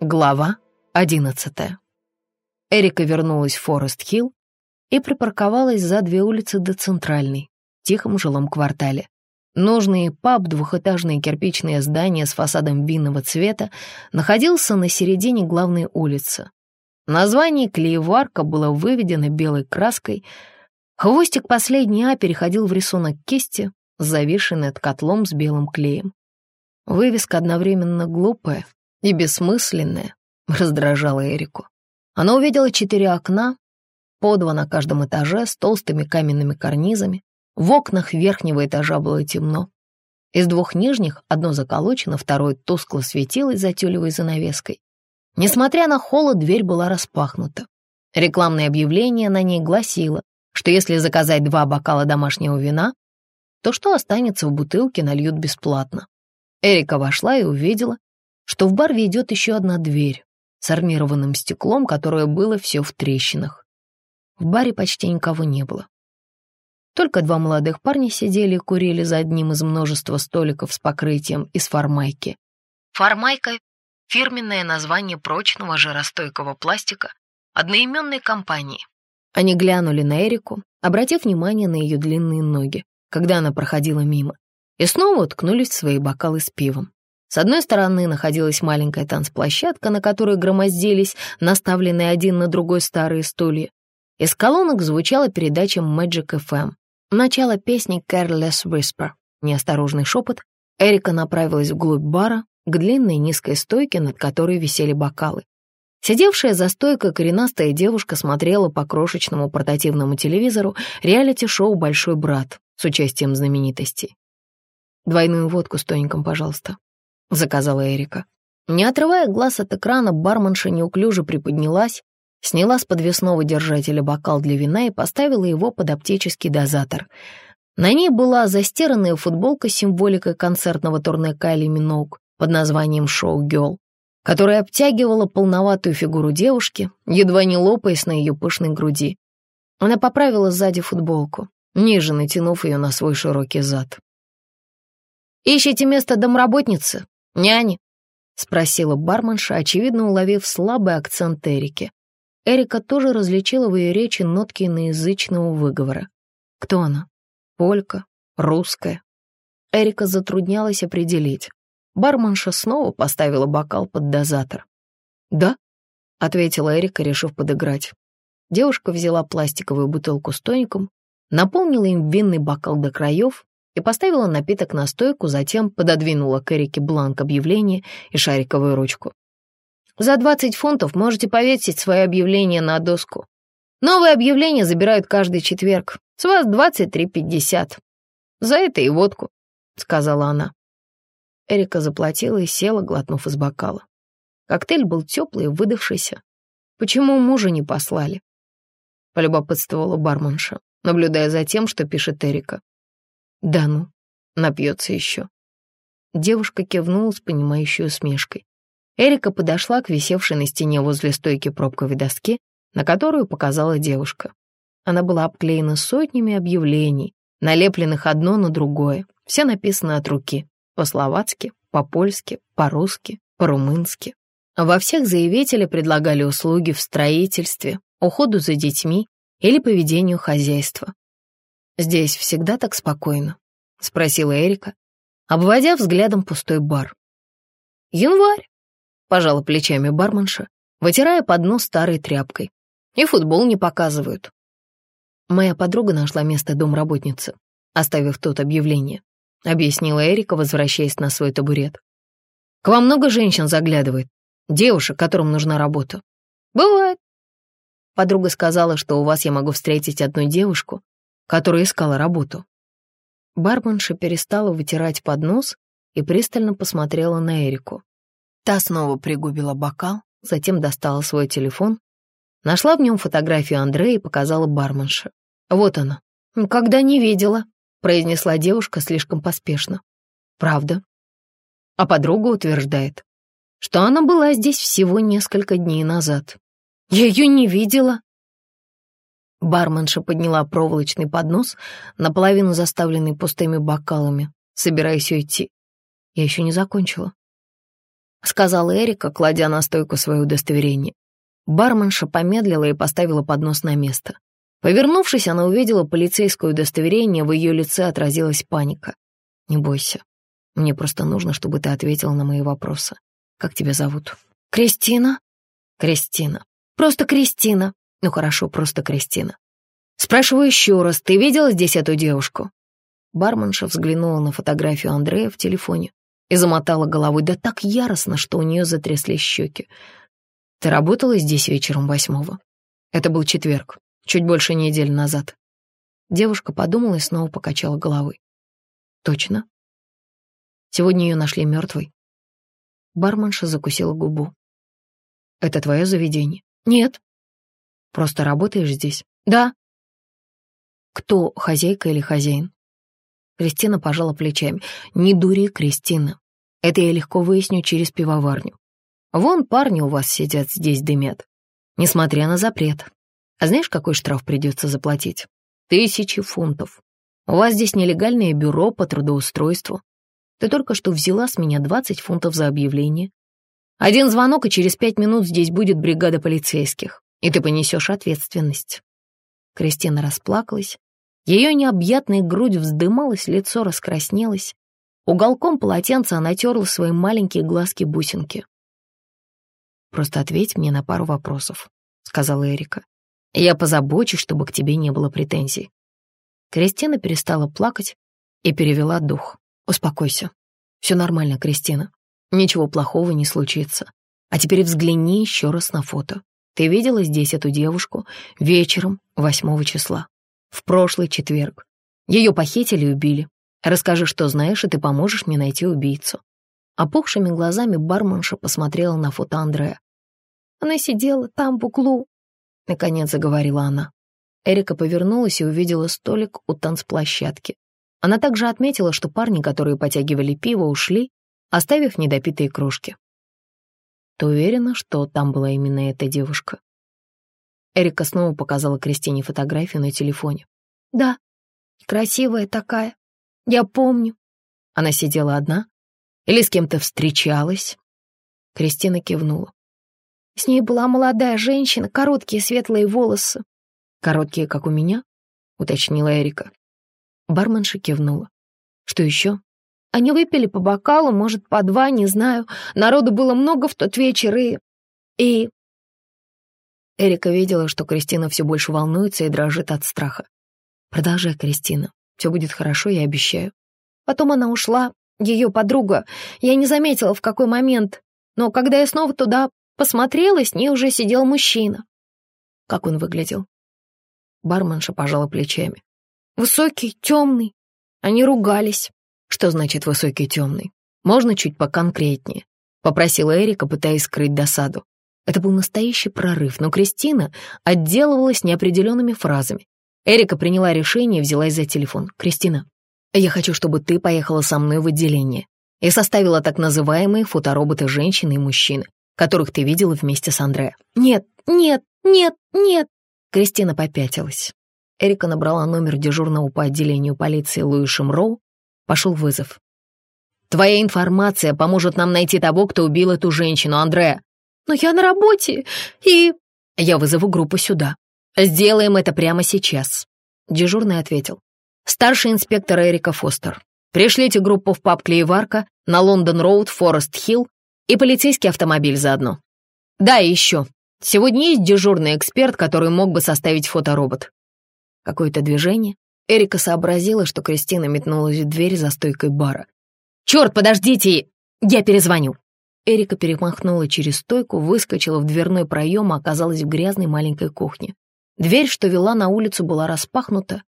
Глава одиннадцатая. Эрика вернулась в Форест-Хилл и припарковалась за две улицы до Центральной, в тихом жилом квартале. Нужный паб, двухэтажное кирпичное здание с фасадом винного цвета, находился на середине главной улицы. Название клееварка было выведено белой краской. Хвостик последней А переходил в рисунок кисти, зависший над котлом с белым клеем. Вывеска одновременно глупая и бессмысленная, раздражала Эрику. Она увидела четыре окна, по два на каждом этаже с толстыми каменными карнизами. В окнах верхнего этажа было темно. Из двух нижних одно заколочено, второе тускло светилось за тюлевой занавеской. Несмотря на холод, дверь была распахнута. Рекламное объявление на ней гласило, что если заказать два бокала домашнего вина, то что останется в бутылке, нальют бесплатно. Эрика вошла и увидела, что в бар ведет еще одна дверь с армированным стеклом, которое было все в трещинах. В баре почти никого не было. Только два молодых парня сидели и курили за одним из множества столиков с покрытием из формайки. Формайка — фирменное название прочного жиростойкого пластика одноименной компании. Они глянули на Эрику, обратив внимание на ее длинные ноги, когда она проходила мимо, и снова уткнулись в свои бокалы с пивом. С одной стороны находилась маленькая танцплощадка, на которой громоздились наставленные один на другой старые стулья. Из колонок звучала передача Magic FM. Начало песни Careless Whisper. Неосторожный шепот. Эрика направилась вглубь бара, к длинной низкой стойке, над которой висели бокалы. Сидевшая за стойкой коренастая девушка смотрела по крошечному портативному телевизору реалити-шоу «Большой брат» с участием знаменитостей. «Двойную водку с тоником, пожалуйста», — заказала Эрика. Не отрывая глаз от экрана, барменша неуклюже приподнялась, сняла с подвесного держателя бокал для вина и поставила его под оптический дозатор. На ней была застиранная футболка с символикой концертного турне Кайли Миноуг под названием «Шоу Гёл», которая обтягивала полноватую фигуру девушки, едва не лопаясь на ее пышной груди. Она поправила сзади футболку, ниже натянув ее на свой широкий зад. «Ищите место домработницы, няни?» — спросила барменша, очевидно уловив слабый акцент Эрики. Эрика тоже различила в ее речи нотки иноязычного выговора. Кто она? Полька? Русская? Эрика затруднялась определить. Барменша снова поставила бокал под дозатор. «Да», — ответила Эрика, решив подыграть. Девушка взяла пластиковую бутылку с тоником, наполнила им винный бокал до краев и поставила напиток на стойку, затем пододвинула к Эрике бланк объявления и шариковую ручку. За 20 фунтов можете повесить свое объявление на доску. Новые объявления забирают каждый четверг. С вас 23,50. За это и водку», — сказала она. Эрика заплатила и села, глотнув из бокала. Коктейль был теплый и выдохшийся. Почему мужа не послали? Полюбопытствовала барменша, наблюдая за тем, что пишет Эрика. Да ну, напьется еще. Девушка кивнула с понимающей усмешкой. Эрика подошла к висевшей на стене возле стойки пробковой доске, на которую показала девушка. Она была обклеена сотнями объявлений, налепленных одно на другое. Все написано от руки. По-словацки, по-польски, по-русски, по-румынски. Во всех заявители предлагали услуги в строительстве, уходу за детьми или поведению хозяйства. «Здесь всегда так спокойно?» — спросила Эрика, обводя взглядом пустой бар. «Январь», Пожала плечами барменша, вытирая поднос старой тряпкой. И футбол не показывают. Моя подруга нашла место домработницы, оставив тут объявление, объяснила Эрика, возвращаясь на свой табурет. К вам много женщин заглядывает, девушек, которым нужна работа. Бывает. Подруга сказала, что у вас я могу встретить одну девушку, которая искала работу. Барменша перестала вытирать поднос и пристально посмотрела на Эрику. Та снова пригубила бокал, затем достала свой телефон, нашла в нем фотографию Андрея и показала барменше. «Вот она». «Когда не видела», — произнесла девушка слишком поспешно. «Правда». А подруга утверждает, что она была здесь всего несколько дней назад. «Я ее не видела». Барменша подняла проволочный поднос, наполовину заставленный пустыми бокалами, собираясь уйти. Я еще не закончила. сказала Эрика, кладя на стойку свое удостоверение. Барменша помедлила и поставила поднос на место. Повернувшись, она увидела полицейское удостоверение, в ее лице отразилась паника. «Не бойся. Мне просто нужно, чтобы ты ответила на мои вопросы. Как тебя зовут?» «Кристина?» «Кристина. Просто Кристина. Ну хорошо, просто Кристина. Спрашиваю еще раз, ты видела здесь эту девушку?» Барменша взглянула на фотографию Андрея в телефоне и замотала головой, да так яростно, что у нее затрясли щеки. «Ты работала здесь вечером восьмого?» Это был четверг, чуть больше недели назад. Девушка подумала и снова покачала головой. «Точно?» Сегодня ее нашли мертвой. Барменша закусила губу. «Это твое заведение?» «Нет». «Просто работаешь здесь?» «Да». «Кто, хозяйка или хозяин?» Кристина пожала плечами. «Не дури, Кристина. Это я легко выясню через пивоварню. Вон парни у вас сидят здесь дымят. Несмотря на запрет. А знаешь, какой штраф придется заплатить? Тысячи фунтов. У вас здесь нелегальное бюро по трудоустройству. Ты только что взяла с меня 20 фунтов за объявление. Один звонок, и через пять минут здесь будет бригада полицейских, и ты понесешь ответственность». Кристина расплакалась. Ее необъятная грудь вздымалась, лицо раскраснелось. Уголком полотенца она терла свои маленькие глазки-бусинки. «Просто ответь мне на пару вопросов», — сказала Эрика. «Я позабочусь, чтобы к тебе не было претензий». Кристина перестала плакать и перевела дух. «Успокойся. Все нормально, Кристина. Ничего плохого не случится. А теперь взгляни еще раз на фото. Ты видела здесь эту девушку вечером 8 числа, в прошлый четверг. Ее похитили и убили. Расскажи, что знаешь, и ты поможешь мне найти убийцу». Опухшими глазами барменша посмотрела на фото Андрея. «Она сидела там, в углу», — наконец заговорила она. Эрика повернулась и увидела столик у танцплощадки. Она также отметила, что парни, которые потягивали пиво, ушли, оставив недопитые кружки. Ты уверена, что там была именно эта девушка? Эрика снова показала Кристине фотографию на телефоне. Да, красивая такая. Я помню. Она сидела одна? Или с кем-то встречалась? Кристина кивнула. С ней была молодая женщина, короткие светлые волосы. Короткие, как у меня? Уточнила Эрика. Барменша кивнула. «Что еще?» Они выпили по бокалу, может, по два, не знаю. Народу было много в тот вечер, и... И... Эрика видела, что Кристина все больше волнуется и дрожит от страха. «Продолжай, Кристина. Все будет хорошо, я обещаю». Потом она ушла, ее подруга. Я не заметила, в какой момент. Но когда я снова туда посмотрела, с ней уже сидел мужчина. Как он выглядел? Барменша пожала плечами. Высокий, темный. Они ругались. Что значит высокий, темный? Можно чуть поконкретнее? Попросила Эрика, пытаясь скрыть досаду. Это был настоящий прорыв, но Кристина отделывалась неопределенными фразами. Эрика приняла решение и взялась за телефон. «Кристина, я хочу, чтобы ты поехала со мной в отделение и составила так называемые фотороботы женщины и мужчины, которых ты видела вместе с Андре». «Нет, нет, нет, нет!» Кристина попятилась. Эрика набрала номер дежурного по отделению полиции Луи Шимроу. Пошел вызов. «Твоя информация поможет нам найти того, кто убил эту женщину, Андреа». «Но я на работе, и...» «Я вызову группу сюда. Сделаем это прямо сейчас», — дежурный ответил. «Старший инспектор Эрика Фостер. Пришлите группу в паб Клееварка на Лондон-Роуд, Форест-Хилл и полицейский автомобиль заодно. Да, и еще. Сегодня есть дежурный эксперт, который мог бы составить фоторобот. Какое-то движение. Эрика сообразила, что Кристина метнулась в дверь за стойкой бара. «Черт, подождите! Я перезвоню!» Эрика перемахнула через стойку, выскочила в дверной проем и оказалась в грязной маленькой кухне. Дверь, что вела на улицу, была распахнута.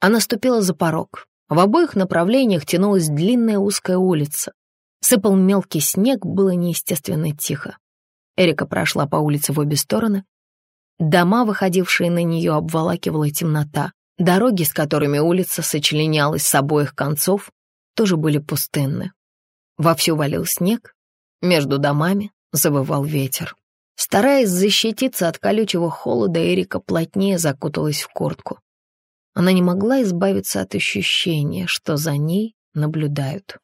Она ступила за порог. В обоих направлениях тянулась длинная узкая улица. Сыпал мелкий снег, было неестественно тихо. Эрика прошла по улице в обе стороны, Дома, выходившие на нее, обволакивала темнота. Дороги, с которыми улица сочленялась с обоих концов, тоже были пустынны. Вовсю валил снег, между домами завывал ветер. Стараясь защититься от колючего холода, Эрика плотнее закуталась в куртку. Она не могла избавиться от ощущения, что за ней наблюдают.